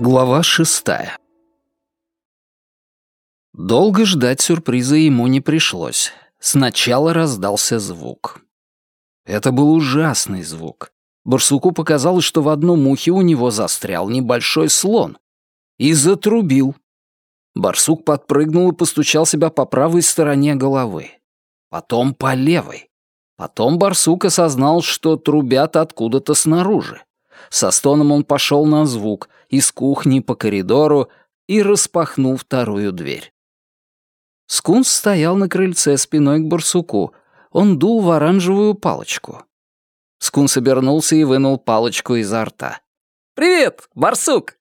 Глава шестая Долго ждать сюрприза ему не пришлось. Сначала раздался звук. Это был ужасный звук. Барсуку показалось, что в одном ухе у него застрял небольшой слон. И затрубил. Барсук подпрыгнул и постучал себя по правой стороне головы. Потом по левой. Потом барсук осознал, что трубят откуда-то снаружи. Со стоном он пошел на звук, из кухни по коридору, и распахнул вторую дверь. Скунс стоял на крыльце спиной к барсуку. Он дул в оранжевую палочку. Скунс обернулся и вынул палочку изо рта. «Привет, барсук!»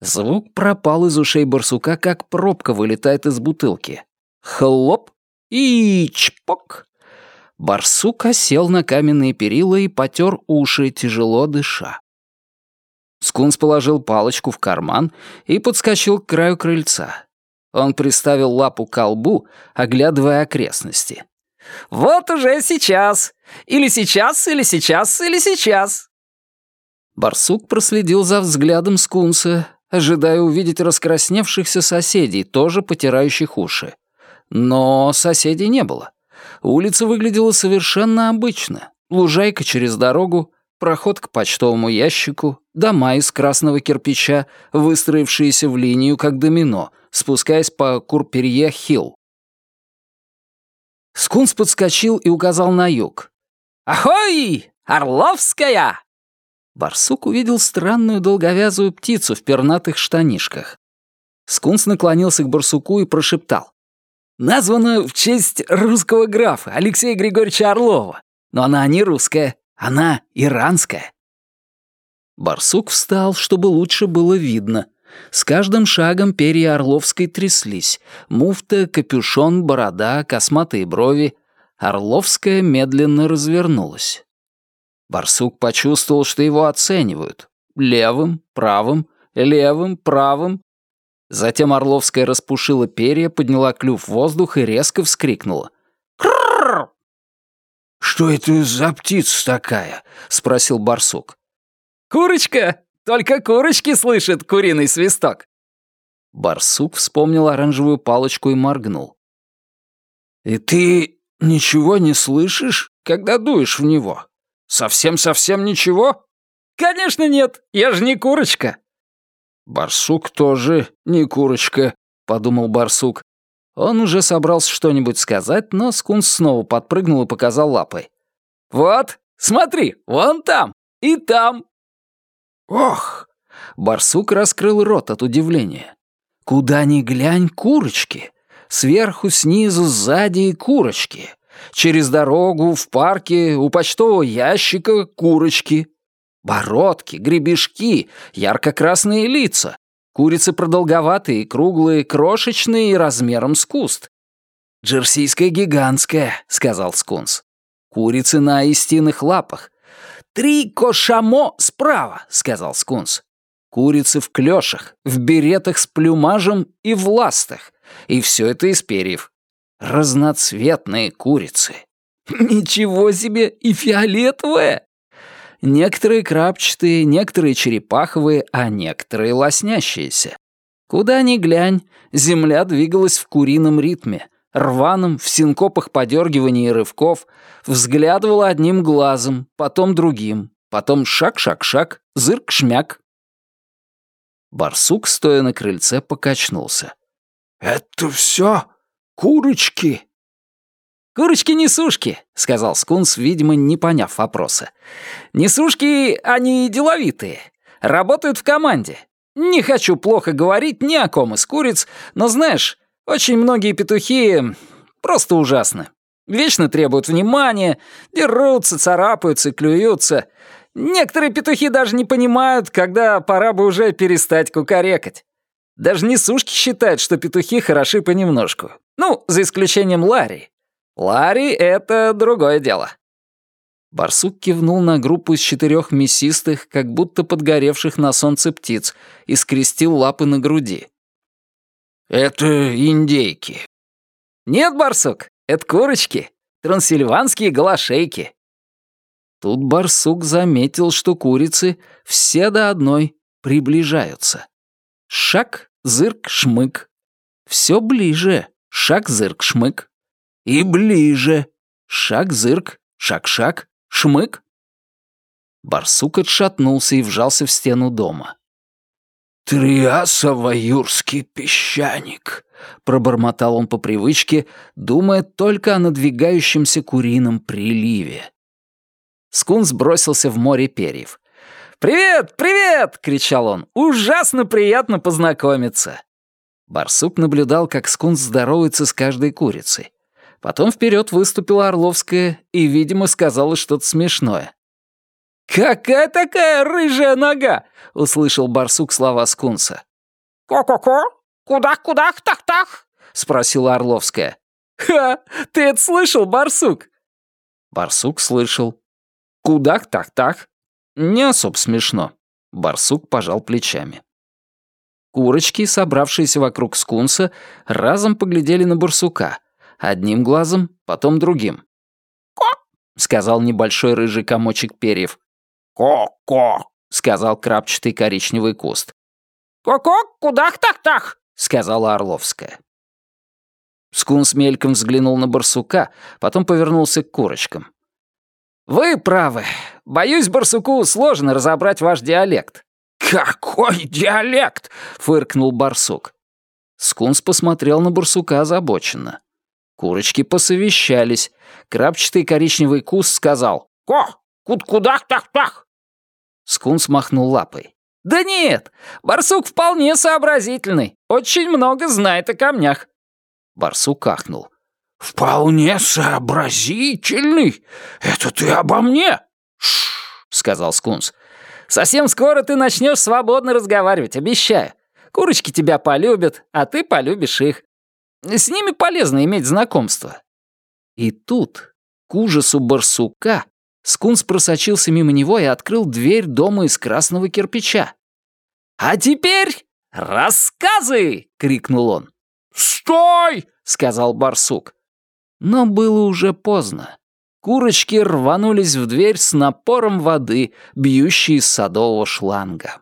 Звук пропал из ушей барсука, как пробка вылетает из бутылки. Хлоп и чпок. Барсук осел на каменные перила и потер уши, тяжело дыша. Скунс положил палочку в карман и подскочил к краю крыльца. Он приставил лапу к колбу, оглядывая окрестности. «Вот уже сейчас! Или сейчас, или сейчас, или сейчас!» Барсук проследил за взглядом скунса, ожидая увидеть раскрасневшихся соседей, тоже потирающих уши. Но соседей не было. Улица выглядела совершенно обычно. Лужайка через дорогу, проход к почтовому ящику, дома из красного кирпича, выстроившиеся в линию, как домино, спускаясь по Курперье-Хилл. Скунс подскочил и указал на юг. «Ахой! Орловская!» Барсук увидел странную долговязую птицу в пернатых штанишках. Скунс наклонился к барсуку и прошептал. «Названа в честь русского графа Алексея Григорьевича Орлова. Но она не русская, она иранская». Барсук встал, чтобы лучше было видно — с каждым шагом перья Орловской тряслись. Муфта, капюшон, борода, косматые брови. Орловская медленно развернулась. Барсук почувствовал, что его оценивают. Левым, правым, левым, правым. Затем Орловская распушила перья, подняла клюв в воздух и резко вскрикнула. «Что это за птица такая?» — спросил барсук. «Курочка!» Только курочки слышат куриный свисток». Барсук вспомнил оранжевую палочку и моргнул. «И ты ничего не слышишь, когда дуешь в него? Совсем-совсем ничего?» «Конечно нет, я же не курочка». «Барсук тоже не курочка», — подумал барсук. Он уже собрался что-нибудь сказать, но скунс снова подпрыгнул и показал лапой. «Вот, смотри, вон там и там «Ох!» Барсук раскрыл рот от удивления. «Куда ни глянь, курочки! Сверху, снизу, сзади и курочки! Через дорогу, в парке, у почтового ящика курочки! Бородки, гребешки, ярко-красные лица, курицы продолговатые, круглые, крошечные и размером с куст. «Джерсийская гигантская», — сказал Скунс. «Курицы на истинных лапах, «Три кошамо справа», — сказал Скунс. «Курицы в клёшах, в беретах с плюмажем и в ластах. И все это из перьев. Разноцветные курицы. Ничего себе, и фиолетовые!» Некоторые крапчатые, некоторые черепаховые, а некоторые лоснящиеся. Куда ни глянь, земля двигалась в курином ритме — рваным, в синкопах подергиваний и рывков, взглядывала одним глазом, потом другим, потом шаг-шаг-шаг, зырк-шмяк. Барсук, стоя на крыльце, покачнулся. «Это все курочки?» «Курочки-несушки», — сказал Скунс, видимо, не поняв вопроса. «Несушки, они деловитые, работают в команде. Не хочу плохо говорить ни о ком из куриц, но знаешь, очень многие петухи просто ужасны. Вечно требуют внимания, дерутся, царапаются, клюются. Некоторые петухи даже не понимают, когда пора бы уже перестать кукарекать. Даже несушки считают, что петухи хороши понемножку. Ну, за исключением Ларри. Ларри — это другое дело. Барсук кивнул на группу из четырех мясистых, как будто подгоревших на солнце птиц, и скрестил лапы на груди. «Это индейки». «Нет, барсук, это курочки. Трансильванские голошейки». Тут барсук заметил, что курицы все до одной приближаются. Шаг, зырк, шмык. Все ближе. Шаг, зырк, шмык. И ближе. Шаг, зырк, шаг-шаг, шмык. Барсук отшатнулся и вжался в стену дома. «Триасово-юрский песчаник», — пробормотал он по привычке, думая только о надвигающемся курином приливе. Скунс бросился в море перьев. «Привет, привет!» — кричал он. «Ужасно приятно познакомиться!» Барсук наблюдал, как Скунс здоровается с каждой курицей. Потом вперед выступила Орловская и, видимо, сказала что-то смешное. «Какая такая рыжая нога?» — услышал барсук слова скунса. «Ко-ко-ко? Кудах-кудах-тах-тах?» — спросила Орловская. «Ха! Ты это слышал, барсук?» Барсук слышал. «Кудах-так-так». Не особо смешно. Барсук пожал плечами. Курочки, собравшиеся вокруг скунса, разом поглядели на барсука. Одним глазом, потом другим. «Ко!» — сказал небольшой рыжий комочек перьев. «Ко-ко», — сказал крапчатый коричневый куст. «Ко-ко, кудах-так-так», — сказала Орловская. Скунс мельком взглянул на барсука, потом повернулся к курочкам. «Вы правы. Боюсь, барсуку сложно разобрать ваш диалект». «Какой диалект?» — фыркнул барсук. Скунс посмотрел на барсука озабоченно. Курочки посовещались. Крапчатый коричневый куст сказал «Ко, куд-кудах-так-так». Скунс махнул лапой. «Да нет, барсук вполне сообразительный, очень много знает о камнях». Барсук ахнул. «Вполне сообразительный? Это ты обо мне?» «Шш», — сказал Скунс. «Совсем скоро ты начнешь свободно разговаривать, обещаю. Курочки тебя полюбят, а ты полюбишь их. С ними полезно иметь знакомство». И тут, к ужасу барсука, Скунс просочился мимо него и открыл дверь дома из красного кирпича. «А теперь рассказы!» — крикнул он. «Стой!» — сказал барсук. Но было уже поздно. Курочки рванулись в дверь с напором воды, бьющей из садового шланга.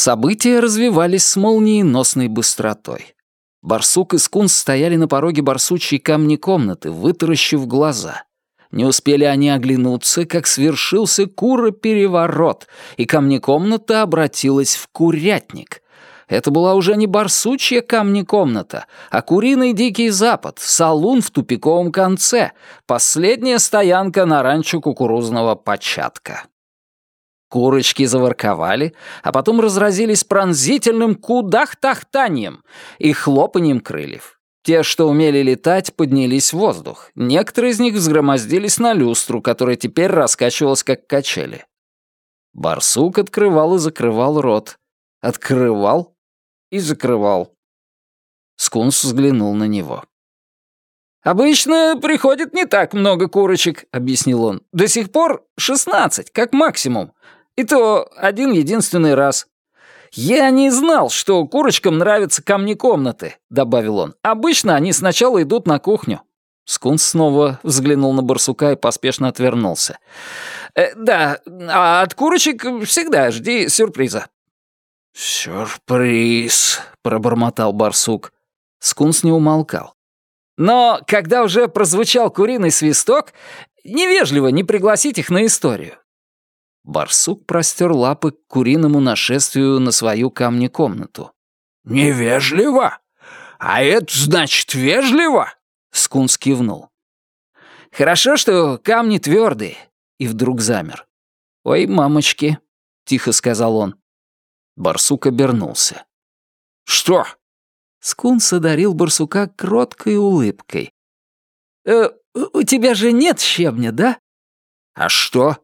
События развивались с молниеносной быстротой. Барсук и скунс стояли на пороге барсучьей камни комнаты, вытаращив глаза. Не успели они оглянуться, как свершился куропереворот, и камнекомната обратилась в курятник. Это была уже не барсучья камнекомната, а куриный дикий запад, салун в тупиковом конце, последняя стоянка на ранчо кукурузного початка. Курочки заворковали, а потом разразились пронзительным кудах-тахтанием и хлопанием крыльев. Те, что умели летать, поднялись в воздух. Некоторые из них взгромоздились на люстру, которая теперь раскачивалась как качели. Барсук открывал и закрывал рот. Открывал и закрывал. Скунс взглянул на него. «Обычно приходит не так много курочек», — объяснил он. «До сих пор шестнадцать, как максимум. И то один единственный раз. «Я не знал, что курочкам нравятся камни комнаты», — добавил он. «Обычно они сначала идут на кухню». Скунс снова взглянул на барсука и поспешно отвернулся. «Э, «Да, а от курочек всегда жди сюрприза». «Сюрприз», — пробормотал барсук. Скунс не умолкал. Но когда уже прозвучал куриный свисток, невежливо не пригласить их на историю. Барсук простер лапы к куриному нашествию на свою камни-комнату. «Невежливо? А это значит вежливо?» Скунс кивнул. «Хорошо, что камни твердые. И вдруг замер. «Ой, мамочки», — тихо сказал он. Барсук обернулся. «Что?» Скунс одарил барсука кроткой улыбкой. «Э, «У тебя же нет щебня, да?» «А что?»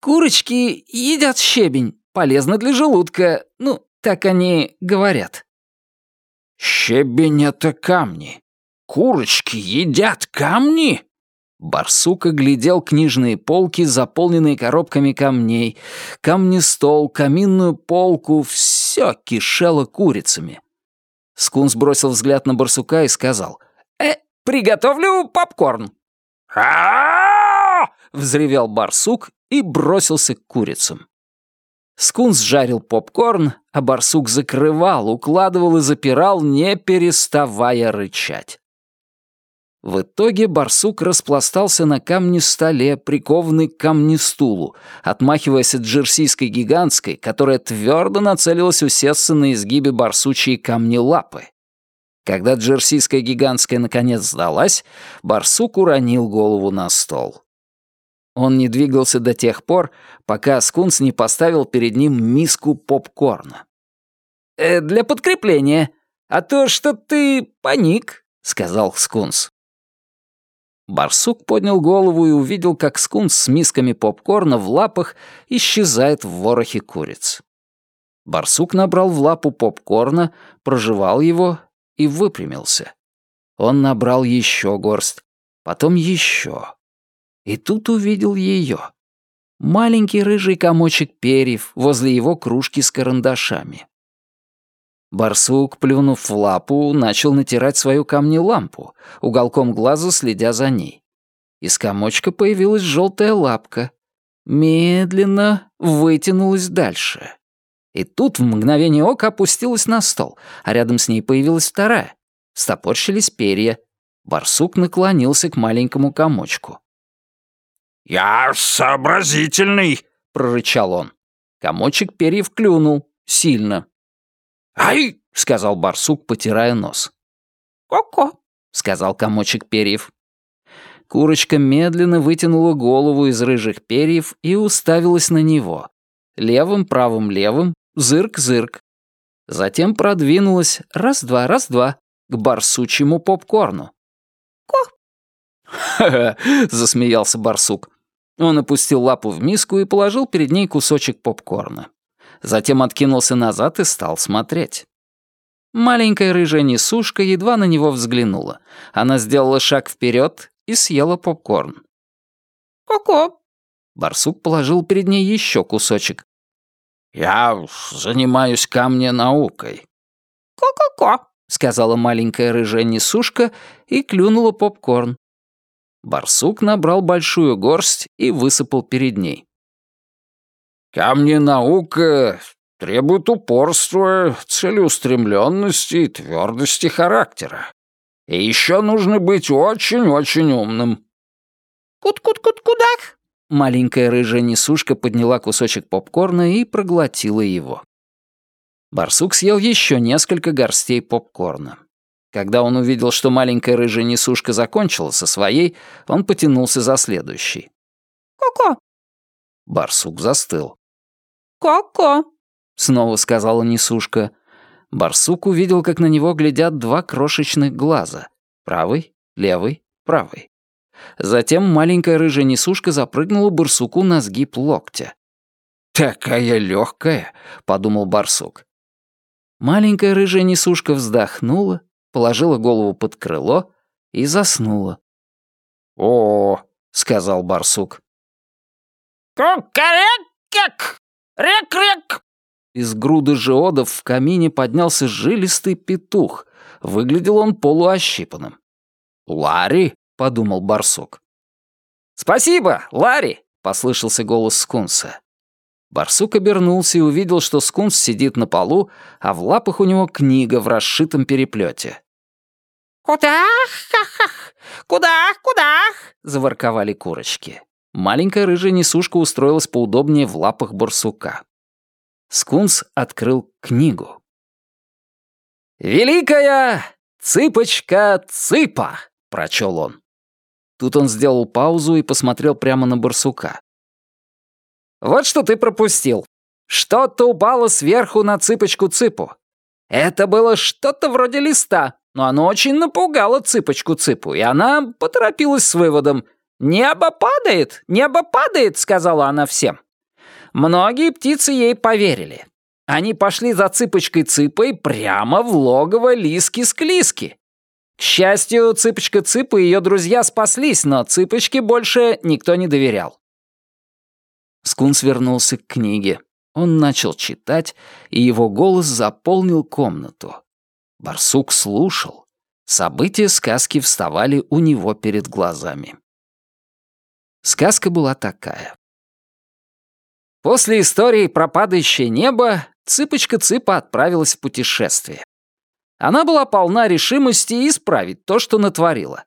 Курочки едят щебень, полезно для желудка. Ну, так они говорят. Щебень — это камни. Курочки едят камни? Барсук оглядел книжные полки, заполненные коробками камней, камнестол, каминную полку, все кишело курицами. Скунс бросил взгляд на барсука и сказал, «Э, приготовлю попкорн». а взревел барсук и бросился к курицам. Скунс жарил попкорн, а барсук закрывал, укладывал и запирал, не переставая рычать. В итоге барсук распластался на камне-столе, прикованный к камнестулу, отмахиваясь от джерсийской гигантской, которая твердо нацелилась усесться на изгибе барсучьей камни-лапы. Когда джерсийская гигантская наконец сдалась, барсук уронил голову на стол. Он не двигался до тех пор, пока Скунс не поставил перед ним миску попкорна. «Э, «Для подкрепления. А то что-то ты поник», — сказал Скунс. Барсук поднял голову и увидел, как Скунс с мисками попкорна в лапах исчезает в ворохе куриц. Барсук набрал в лапу попкорна, прожевал его и выпрямился. Он набрал еще горсть, потом еще. И тут увидел ее. Маленький рыжий комочек перьев возле его кружки с карандашами. Барсук, плюнув в лапу, начал натирать свою камни-лампу, уголком глаза следя за ней. Из комочка появилась желтая лапка. Медленно вытянулась дальше. И тут в мгновение ока опустилась на стол, а рядом с ней появилась вторая. Стопорщились перья. Барсук наклонился к маленькому комочку. «Я сообразительный», — прорычал он. Комочек перьев клюнул. Сильно. «Ай!» — сказал барсук, потирая нос. «Ко-ко», — сказал комочек перьев. Курочка медленно вытянула голову из рыжих перьев и уставилась на него. Левым, правым, левым, зырк-зырк. Затем продвинулась раз-два, раз-два к барсучьему попкорну. «Ко!» «Ха-ха!» — засмеялся барсук. Он опустил лапу в миску и положил перед ней кусочек попкорна. Затем откинулся назад и стал смотреть. Маленькая рыжая несушка едва на него взглянула. Она сделала шаг вперед и съела попкорн. «Ко-ко!» Барсук положил перед ней еще кусочек. «Я занимаюсь камненаукой». «Ко-ко-ко!» — сказала маленькая рыжая несушка и клюнула попкорн. Барсук набрал большую горсть и высыпал перед ней. «Камни-наука требует упорства, целеустремленности и твердости характера. И еще нужно быть очень-очень умным». «Кут-кут-кут-кудах!» Маленькая рыжая несушка подняла кусочек попкорна и проглотила его. Барсук съел еще несколько горстей попкорна. Когда он увидел, что маленькая рыжая несушка закончила со своей, он потянулся за следующей. «Ко-ко!» Барсук застыл. «Ко-ко!» — снова сказала несушка. Барсук увидел, как на него глядят два крошечных глаза. Правый, левый, правый. Затем маленькая рыжая несушка запрыгнула барсуку на сгиб локтя. «Такая легкая!» — подумал барсук. Маленькая рыжая несушка вздохнула, положила голову под крыло и заснула. «О!» — сказал барсук. «Кукарек-кек! Рек-рек!» Из груды жиодов в камине поднялся жилистый петух. Выглядел он полуощипанным. «Ларри?» — подумал барсук. «Спасибо, Ларри!» — послышался голос скунса. Барсук обернулся и увидел, что скунс сидит на полу, а в лапах у него книга в расшитом переплете. «Куда? Ха-ха! Куда? Куда?» — заворковали курочки. Маленькая рыжая несушка устроилась поудобнее в лапах барсука. Скунс открыл книгу. «Великая цыпочка Цыпа!» — прочел он. Тут он сделал паузу и посмотрел прямо на барсука. «Вот что ты пропустил. Что-то упало сверху на цыпочку Цыпу. Это было что-то вроде листа, но оно очень напугало цыпочку-цыпу, и она поторопилась с выводом. «Небо падает! Небо падает!» — сказала она всем. Многие птицы ей поверили. Они пошли за цыпочкой-цыпой прямо в логово Лиски-склиски. К счастью, цыпочка-цыпа и ее друзья спаслись, но цыпочке больше никто не доверял. Скунс вернулся к книге. Он начал читать, и его голос заполнил комнату. Барсук слушал. События сказки вставали у него перед глазами. Сказка была такая. После истории про падающее небо Цыпочка-цыпа отправилась в путешествие. Она была полна решимости исправить то, что натворила.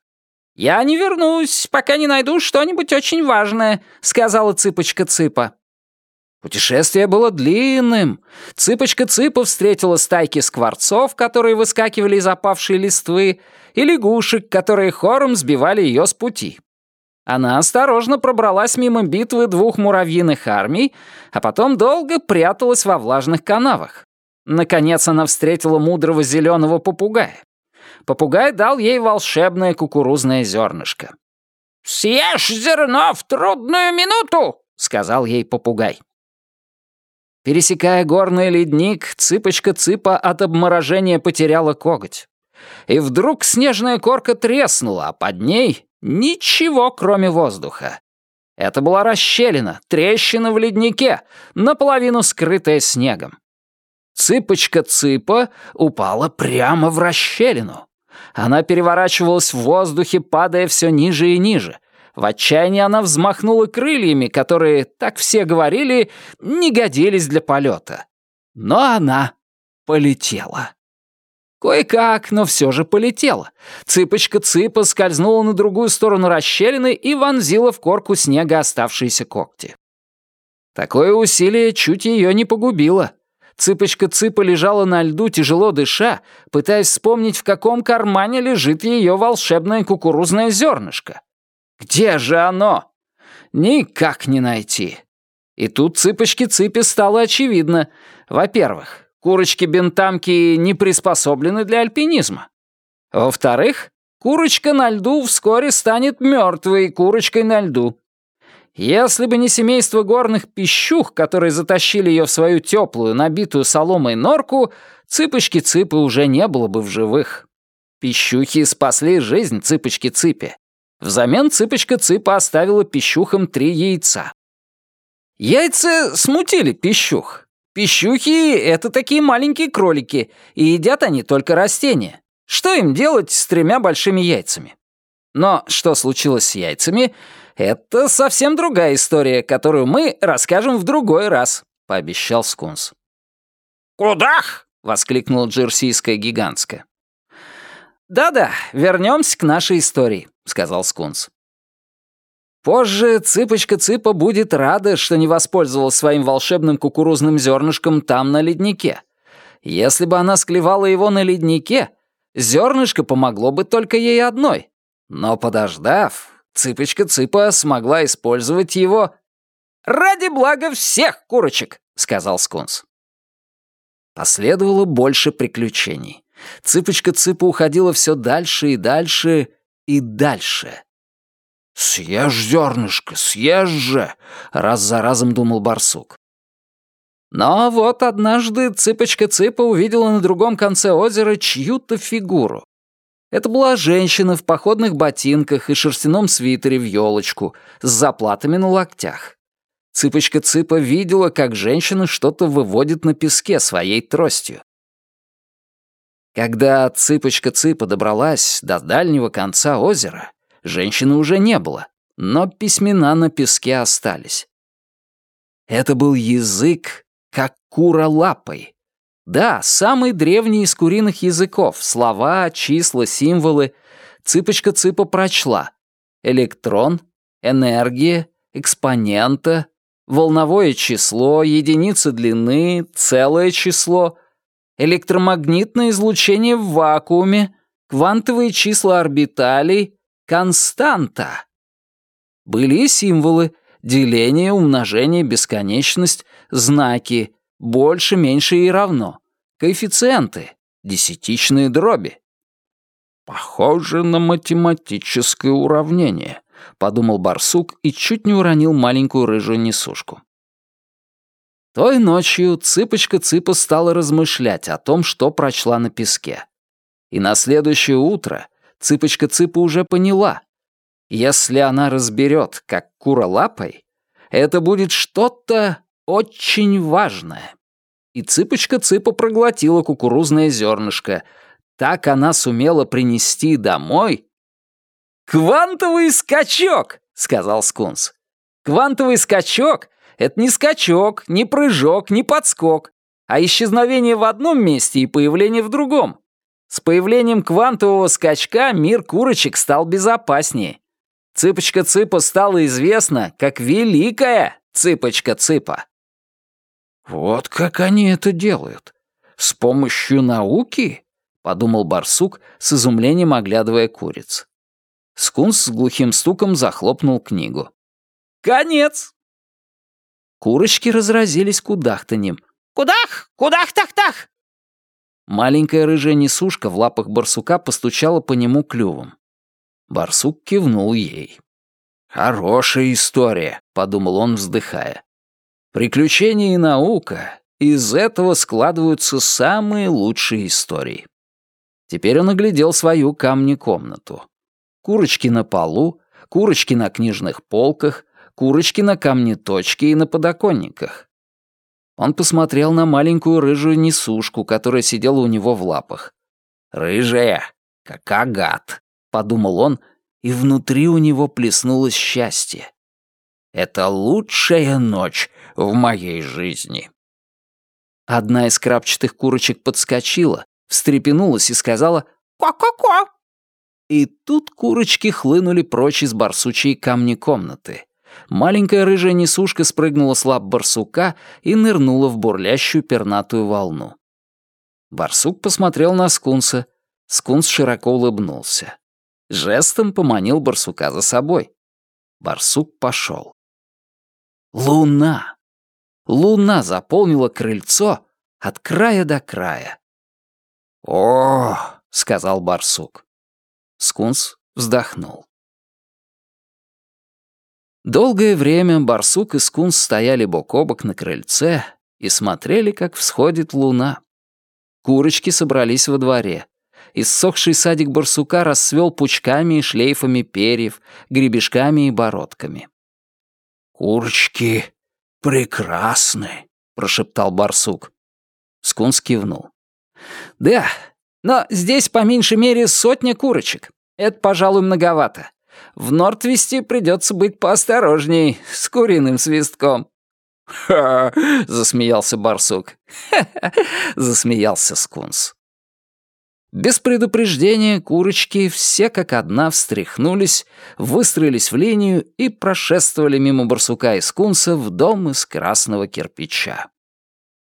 «Я не вернусь, пока не найду что-нибудь очень важное», — сказала Цыпочка-цыпа. Путешествие было длинным. Цыпочка-цыпа встретила стайки скворцов, которые выскакивали из опавшей листвы, и лягушек, которые хором сбивали ее с пути. Она осторожно пробралась мимо битвы двух муравьиных армий, а потом долго пряталась во влажных канавах. Наконец она встретила мудрого зеленого попугая. Попугай дал ей волшебное кукурузное зернышко. «Съешь зерно в трудную минуту!» — сказал ей попугай. Пересекая горный ледник, цыпочка-цыпа от обморожения потеряла коготь. И вдруг снежная корка треснула, а под ней ничего, кроме воздуха. Это была расщелина, трещина в леднике, наполовину скрытая снегом. Цыпочка-цыпа упала прямо в расщелину. Она переворачивалась в воздухе, падая все ниже и ниже. В отчаянии она взмахнула крыльями, которые, так все говорили, не годились для полета. Но она полетела. Кое-как, но все же полетела. Цыпочка-цыпа скользнула на другую сторону расщелины и вонзила в корку снега оставшиеся когти. Такое усилие чуть ее не погубило. Цыпочка-цыпа лежала на льду, тяжело дыша, пытаясь вспомнить, в каком кармане лежит ее волшебное кукурузное зернышко. Где же оно? Никак не найти. И тут цыпочке-цыпе стало очевидно. Во-первых, Курочки-бентамки не приспособлены для альпинизма. Во-вторых, курочка на льду вскоре станет мертвой курочкой на льду. Если бы не семейство горных пищух, которые затащили ее в свою теплую, набитую соломой норку, цыпочки-цыпы уже не было бы в живых. Пищухи спасли жизнь цыпочки-цыпе. Взамен цыпочка-цыпа оставила пищухам три яйца. Яйца смутили пищух. Пищухи — это такие маленькие кролики, и едят они только растения. Что им делать с тремя большими яйцами? Но что случилось с яйцами, это совсем другая история, которую мы расскажем в другой раз, пообещал Скунс. «Кудах!» — воскликнула джерсийская гигантская. «Да-да, вернемся к нашей истории», — сказал Скунс. Позже цыпочка-цыпа будет рада, что не воспользовалась своим волшебным кукурузным зернышком там, на леднике. Если бы она склевала его на леднике, зернышко помогло бы только ей одной. Но подождав, цыпочка-цыпа смогла использовать его «ради блага всех курочек», — сказал Скунс. Последовало больше приключений. Цыпочка-цыпа уходила все дальше и дальше и дальше. «Съешь зернышко, съешь же!» — раз за разом думал барсук. Но вот однажды цыпочка-цыпа увидела на другом конце озера чью-то фигуру. Это была женщина в походных ботинках и шерстяном свитере в елочку, с заплатами на локтях. Цыпочка-цыпа видела, как женщина что-то выводит на песке своей тростью. Когда цыпочка-цыпа добралась до дальнего конца озера, Женщины уже не было, но письмена на песке остались. Это был язык, как кура лапой. Да, самый древний из куриных языков. Слова, числа, символы. Цыпочка-цыпа прочла. Электрон, энергия, экспонента, волновое число, единица длины, целое число, электромагнитное излучение в вакууме, квантовые числа орбиталей, константа. Были и символы — деление, умножение, бесконечность, знаки, больше, меньше и равно, коэффициенты, десятичные дроби. «Похоже на математическое уравнение», — подумал барсук и чуть не уронил маленькую рыжую несушку. Той ночью цыпочка-цыпа стала размышлять о том, что прочла на песке. И на следующее утро — Цыпочка-цыпа уже поняла. Если она разберет, как кура лапой, это будет что-то очень важное. И цыпочка-цыпа проглотила кукурузное зернышко. Так она сумела принести домой... «Квантовый скачок!» — сказал Скунс. «Квантовый скачок — Это не скачок, не прыжок, не подскок, а исчезновение в одном месте и появление в другом. С появлением квантового скачка мир курочек стал безопаснее. Цыпочка-цыпа стала известна как великая цыпочка-цыпа. «Вот как они это делают? С помощью науки?» — подумал барсук, с изумлением оглядывая куриц. Скунс с глухим стуком захлопнул книгу. «Конец!» Курочки разразились кудахтаньем. «Кудах! Кудах-тах-тах!» Маленькая рыжая несушка в лапах барсука постучала по нему клювом. Барсук кивнул ей. «Хорошая история», — подумал он, вздыхая. «Приключения и наука — из этого складываются самые лучшие истории». Теперь он оглядел свою камни-комнату. Курочки на полу, курочки на книжных полках, курочки на камне-точке и на подоконниках. Он посмотрел на маленькую рыжую несушку, которая сидела у него в лапах. «Рыжая, как агат», — подумал он, и внутри у него плеснулось счастье. «Это лучшая ночь в моей жизни». Одна из крапчатых курочек подскочила, встрепенулась и сказала «Ко-ко-ко!». И тут курочки хлынули прочь из барсучьей камни комнаты. Маленькая рыжая несушка спрыгнула с лап барсука и нырнула в бурлящую пернатую волну. Барсук посмотрел на скунса. Скунс широко улыбнулся. Жестом поманил барсука за собой. Барсук пошел. Луна! Луна заполнила крыльцо от края до края. «О!» — сказал барсук. Скунс вздохнул. Долгое время барсук и скунс стояли бок о бок на крыльце и смотрели, как всходит луна. Курочки собрались во дворе. Иссохший садик барсука расцвел пучками и шлейфами перьев, гребешками и бородками. «Курочки прекрасны», — прошептал барсук. Скунс кивнул. «Да, но здесь по меньшей мере сотня курочек. Это, пожалуй, многовато. В Нортвисте придется быть поосторожней с куриным свистком». «Ха!» — засмеялся барсук. «Ха-ха!» — засмеялся скунс. Без предупреждения курочки все как одна встряхнулись, выстроились в линию и прошествовали мимо барсука и скунса в дом из красного кирпича.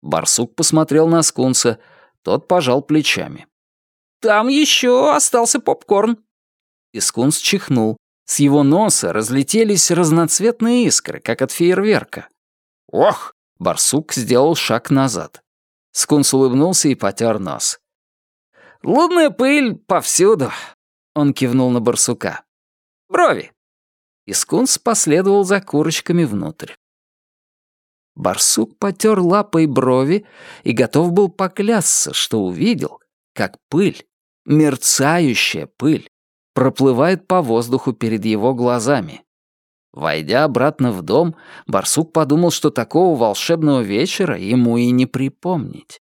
Барсук посмотрел на скунса, тот пожал плечами. «Там еще остался попкорн». Искунс чихнул. С его носа разлетелись разноцветные искры, как от фейерверка. «Ох!» — барсук сделал шаг назад. Скунс улыбнулся и потер нос. «Лунная пыль повсюду!» — он кивнул на барсука. «Брови!» И скунс последовал за курочками внутрь. Барсук потер лапой брови и готов был поклясться, что увидел, как пыль, мерцающая пыль, проплывает по воздуху перед его глазами. Войдя обратно в дом, барсук подумал, что такого волшебного вечера ему и не припомнить.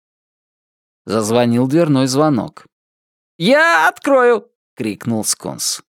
Зазвонил дверной звонок. «Я открою!» — крикнул Сконс.